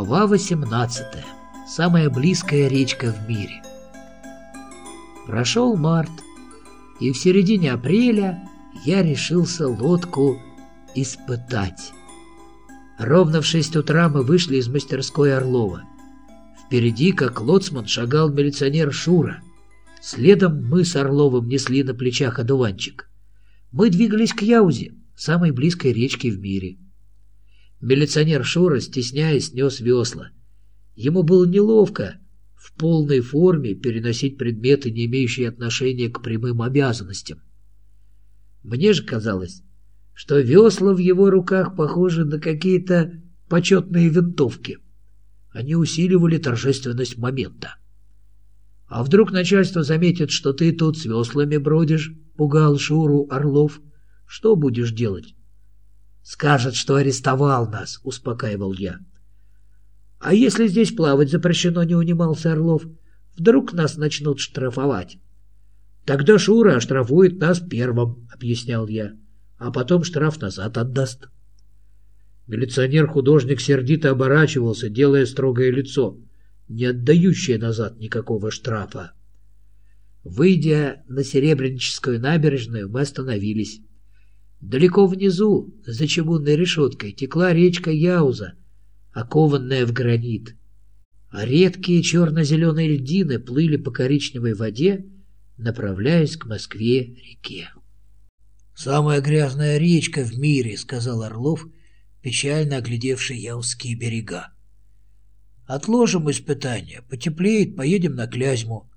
Глава 18. Самая близкая речка в мире. Прошел март, и в середине апреля я решился лодку испытать. Ровно в шесть утра мы вышли из мастерской Орлова. Впереди, как лоцман, шагал милиционер Шура. Следом мы с Орловым несли на плечах одуванчик. Мы двигались к Яузе, самой близкой речке в мире. Милиционер Шура, стесняясь, нес весла. Ему было неловко в полной форме переносить предметы, не имеющие отношения к прямым обязанностям. Мне же казалось, что весла в его руках похожи на какие-то почетные винтовки. Они усиливали торжественность момента. «А вдруг начальство заметит, что ты тут с веслами бродишь?» — пугал Шуру Орлов. «Что будешь делать?» «Скажет, что арестовал нас», — успокаивал я. «А если здесь плавать запрещено?» — не унимался Орлов. «Вдруг нас начнут штрафовать?» «Тогда Шура оштрафует нас первым», — объяснял я, «а потом штраф назад отдаст». Милиционер-художник сердито оборачивался, делая строгое лицо, не отдающее назад никакого штрафа. Выйдя на Серебряническую набережную, мы остановились. Далеко внизу, за чугунной решеткой, текла речка Яуза, окованная в гранит. А редкие черно-зеленые льдины плыли по коричневой воде, направляясь к Москве-реке. «Самая грязная речка в мире», — сказал Орлов, печально оглядевший Яузские берега. «Отложим испытания. Потеплеет, поедем на Клязьму.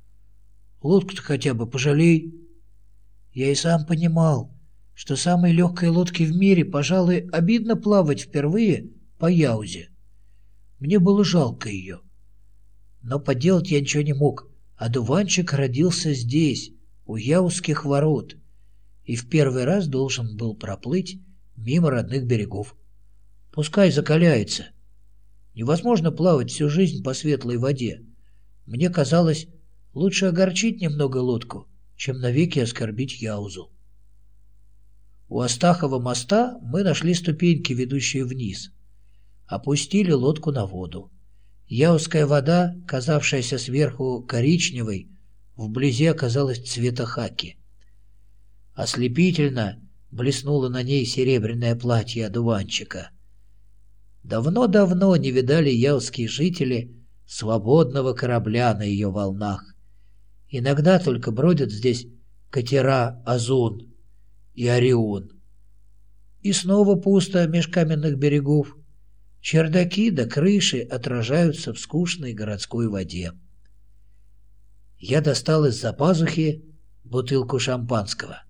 Лодку-то хотя бы пожалей». Я и сам понимал, что самой легкой лодке в мире, пожалуй, обидно плавать впервые по Яузе. Мне было жалко ее. Но поделать я ничего не мог. А дуванчик родился здесь, у Яузских ворот, и в первый раз должен был проплыть мимо родных берегов. Пускай закаляется. Невозможно плавать всю жизнь по светлой воде. Мне казалось, лучше огорчить немного лодку, чем навеки оскорбить Яузу. У Астахова моста мы нашли ступеньки, ведущие вниз. Опустили лодку на воду. Яузская вода, казавшаяся сверху коричневой, вблизи оказалась цвета хаки. Ослепительно блеснуло на ней серебряное платье одуванчика. Давно-давно не видали яузские жители свободного корабля на ее волнах. Иногда только бродят здесь катера «Азун», и Орион. И снова пусто меж каменных берегов. Чердаки да крыши отражаются в скучной городской воде. Я достал из-за пазухи бутылку шампанского.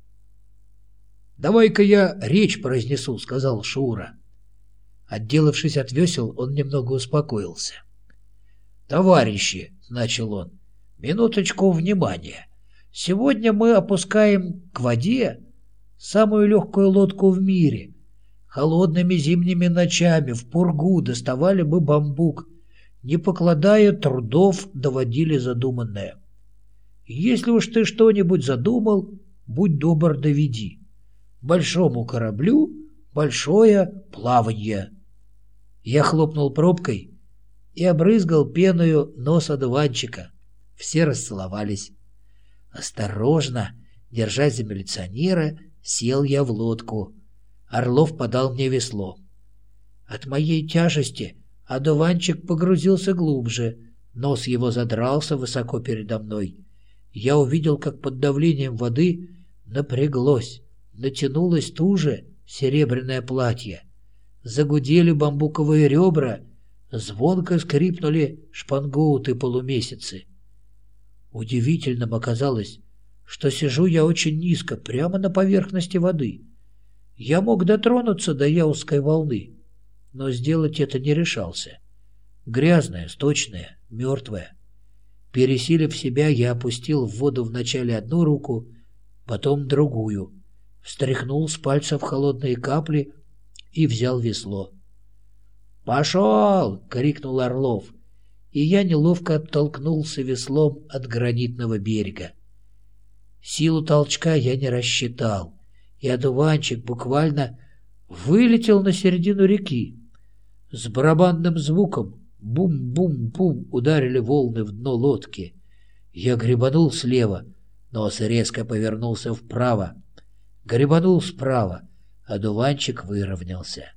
«Давай-ка я речь произнесу», — сказал Шура. Отделавшись от весел, он немного успокоился. «Товарищи», — начал он, — «минуточку внимания. Сегодня мы опускаем к воде самую легкую лодку в мире. Холодными зимними ночами в пургу доставали бы бамбук, не покладая трудов, доводили задуманное. Если уж ты что-нибудь задумал, будь добр, доведи. Большому кораблю большое плавание. Я хлопнул пробкой и обрызгал пеную нос одуванчика. Все расцеловались. Осторожно, держась за милиционера, Сел я в лодку. Орлов подал мне весло. От моей тяжести одуванчик погрузился глубже, нос его задрался высоко передо мной. Я увидел, как под давлением воды напряглось, натянулось туже серебряное платье. Загудели бамбуковые ребра, звонко скрипнули шпангоуты полумесяцы. Удивительным оказалось, что сижу я очень низко, прямо на поверхности воды. Я мог дотронуться до яузской волны, но сделать это не решался. Грязная, сточная, мертвая. Пересилив себя, я опустил в воду вначале одну руку, потом другую, встряхнул с пальцев холодные капли и взял весло. «Пошел!» — крикнул Орлов, и я неловко оттолкнулся веслом от гранитного берега. Силу толчка я не рассчитал, и одуванчик буквально вылетел на середину реки. С барабанным звуком Бум-бум-бум ударили волны в дно лодки. Я гребанул слева, нос резко повернулся вправо. Гребанул справа, а дуванчик выровнялся.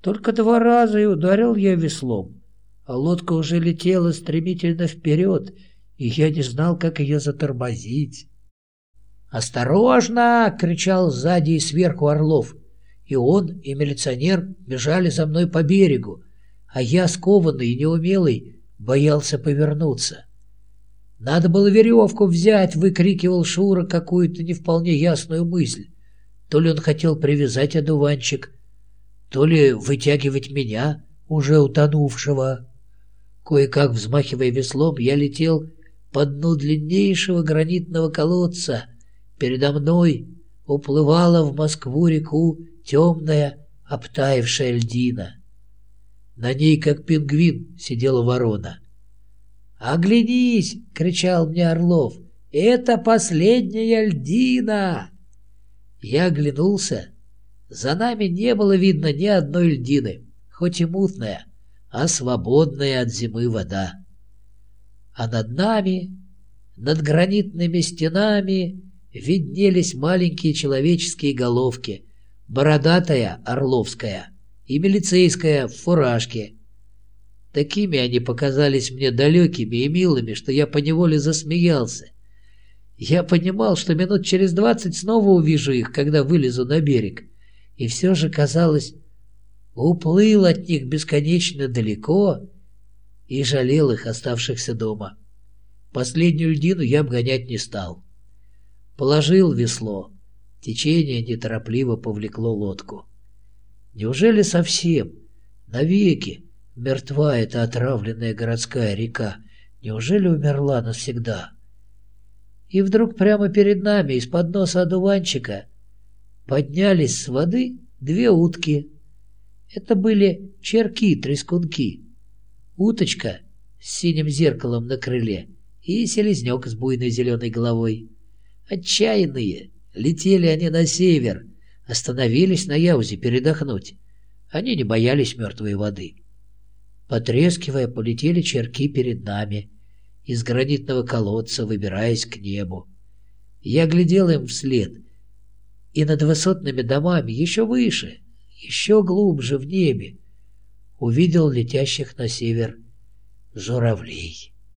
Только два раза и ударил я веслом, а лодка уже летела стремительно вперед, и я не знал, как ее затормозить. «Осторожно!» — кричал сзади и сверху Орлов. И он, и милиционер бежали за мной по берегу, а я, скованный и неумелый, боялся повернуться. «Надо было веревку взять!» — выкрикивал Шура какую-то не вполне ясную мысль. То ли он хотел привязать одуванчик, то ли вытягивать меня, уже утонувшего. Кое-как взмахивая веслом, я летел по дну длиннейшего гранитного колодца. Передо мной уплывала в Москву-реку темная, обтаившая льдина. На ней, как пингвин, сидела ворона. «Оглянись!» — кричал мне Орлов. «Это последняя льдина!» Я оглянулся. За нами не было видно ни одной льдины, хоть и мутная, а свободная от зимы вода а над нами, над гранитными стенами, виднелись маленькие человеческие головки, бородатая орловская и милицейская в фуражке. Такими они показались мне далекими и милыми, что я поневоле засмеялся. Я понимал, что минут через двадцать снова увижу их, когда вылезу на берег, и все же, казалось, уплыл от них бесконечно далеко и жалел их, оставшихся дома. Последнюю льдину я обгонять не стал. Положил весло. Течение неторопливо повлекло лодку. Неужели совсем, навеки, мертва эта отравленная городская река? Неужели умерла навсегда? И вдруг прямо перед нами, из-под носа одуванчика, поднялись с воды две утки. Это были черки-трескунки. Уточка с синим зеркалом на крыле и селезнек с буйной зеленой головой. Отчаянные, летели они на север, остановились на Яузе передохнуть. Они не боялись мертвой воды. Потрескивая, полетели черки перед нами, из гранитного колодца выбираясь к небу. Я глядел им вслед, и над высотными домами еще выше, еще глубже в небе, увидел летящих на север журавлей.